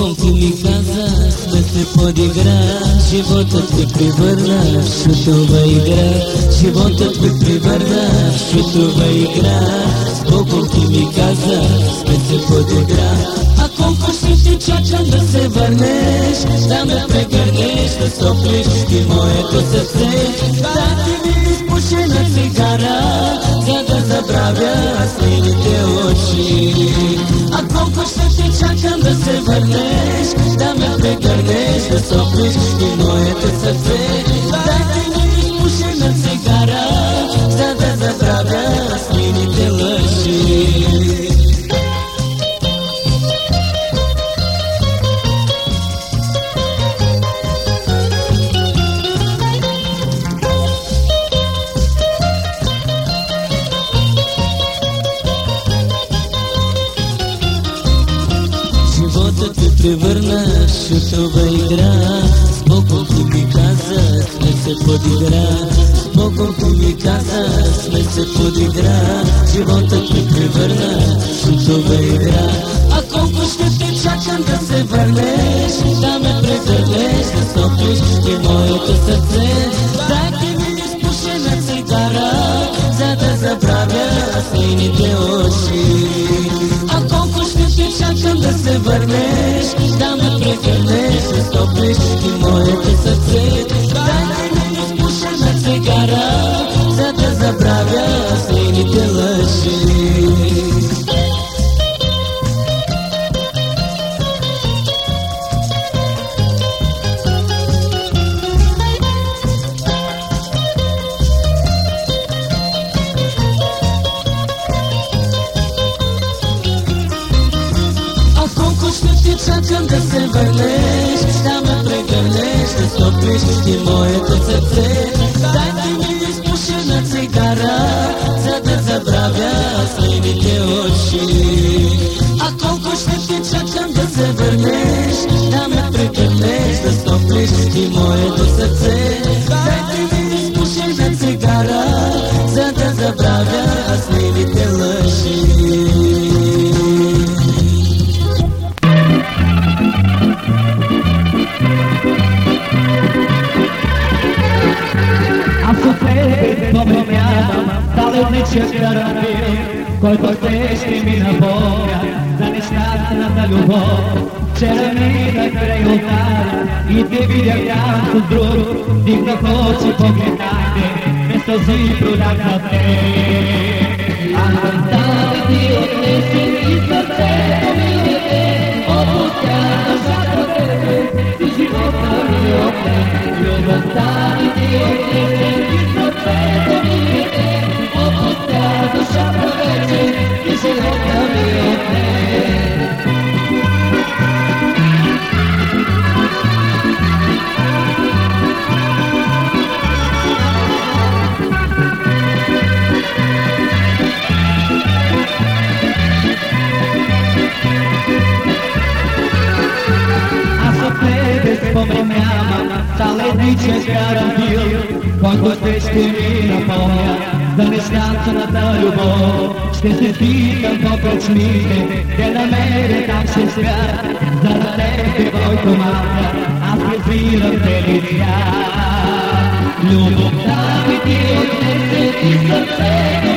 Ти ми каза, да се подигра, животът ми превърна в шутова игра. Животът ми превърна в шутова игра. Богом ти ми каза, сме се подигра. А колко ще ти чакам да се върнеш, да ме прегърнеш, да стоплиш ти моето сърце. Да ти ми изпушена цигара, за да забравя сините очи. А колко ще ти чакам да се върнеш, да ме превърна шутова игра. С ми каза, сме се подигра. С ми каза, сме се подигра. Животът ме превърна шутова игра. А колко ще те чакам да се върнеш? Да ме прегърнеш, да стоплиш и моето сърце. Дай ти ми изпушена цигара За да забравя сините очи да се върнеш Да ме прегърнеш, да стоплиш и моето сърце прегърнеш, да стоплиш и моето сърце. Дай ти ми изпушена цигара За да забравя сините очи. А колко ще ти чакам да се върнеш Да ме прегърнеш, да стоплиш и моето сърце. Дай ти ми изпушена цигара За да забравя Аз от тебе споменявам далечния карамил, който все ще ми напомня за нещастната любов. Вчера минах край ултара и те видях там с друг, дигнах очи поглед найде, без сълзи продах за теб. Аз съм там и ти отнесе и сърцето ми дете, карамбил, който те ще ми напомня за нещастната любов. Ще се питам по кръчмите, те намеря там се свят, за да тебе, който мата, аз презирам целия свят. Любовта ми ти отнесе и сърцето ми е